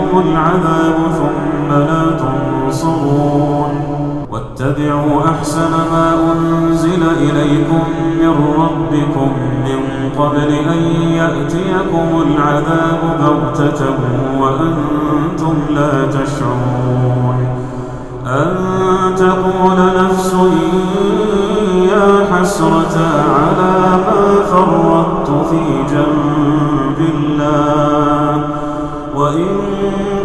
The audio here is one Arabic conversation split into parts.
يأتيكم العذاب ثم لا تنصرون. واتبعوا أحسن ما أنزل إليكم من ربكم من قبل أن يأتيكم العذاب بغتة وأنتم لا تشعرون. أن تقول نفس يا حسرة على ما فرطت في جنب الله. وإن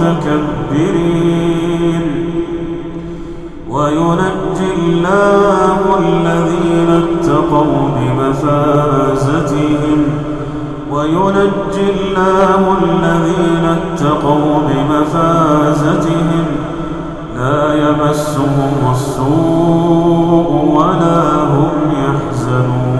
للمتكبرين وينجي الله الذين اتقوا بمفازتهم. وينجي الله الذين اتقوا بمفازتهم. لا يمسهم السوء ولا هم يحزنون.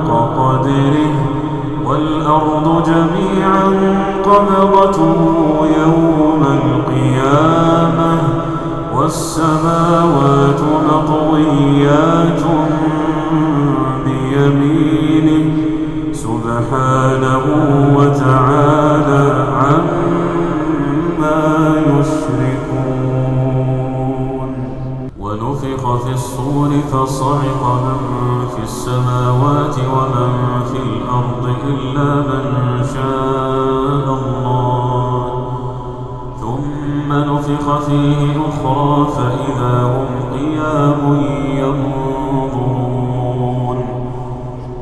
قدره والأرض جميعا قبضته يوم القيامة والسماوات مطويات بيمينه سبحانه وتعالى عما يشركون. ونفخ في الصور فصعق من في السماوات ومن في الأرض إلا من شاء الله. ثم نفخ فيه أخرى فإذا هم قيام ينظرون.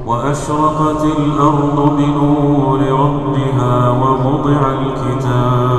وأشرقت الأرض بنور ربها ووضع الكتاب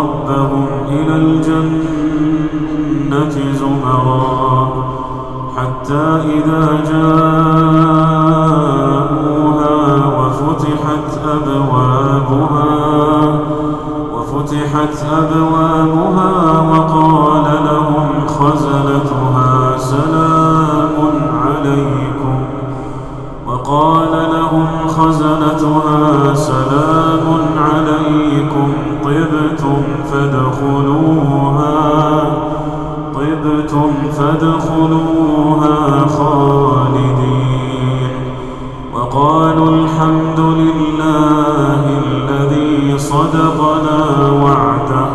وفتحت أبوابها وقال لهم خزنتها سلام عليكم. وقال لهم خزنتها سلام عليكم. طبتم فادخلوها. طبتم فادخلوها. صدقنا وعده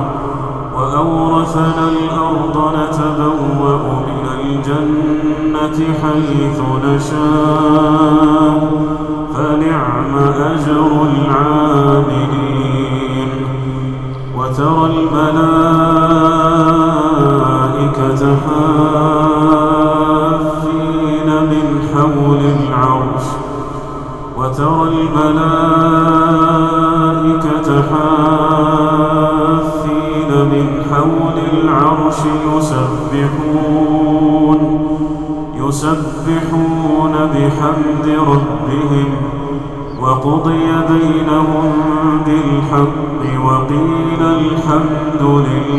وأورثنا الأرض نتبوأ من الجنة حيث نشاء فنعم أجر العاملين وترى الملائكة حافين من حول العرش وترى الملائكة بحمد ربهم وقضي بينهم بالحق وقيل الحمد لله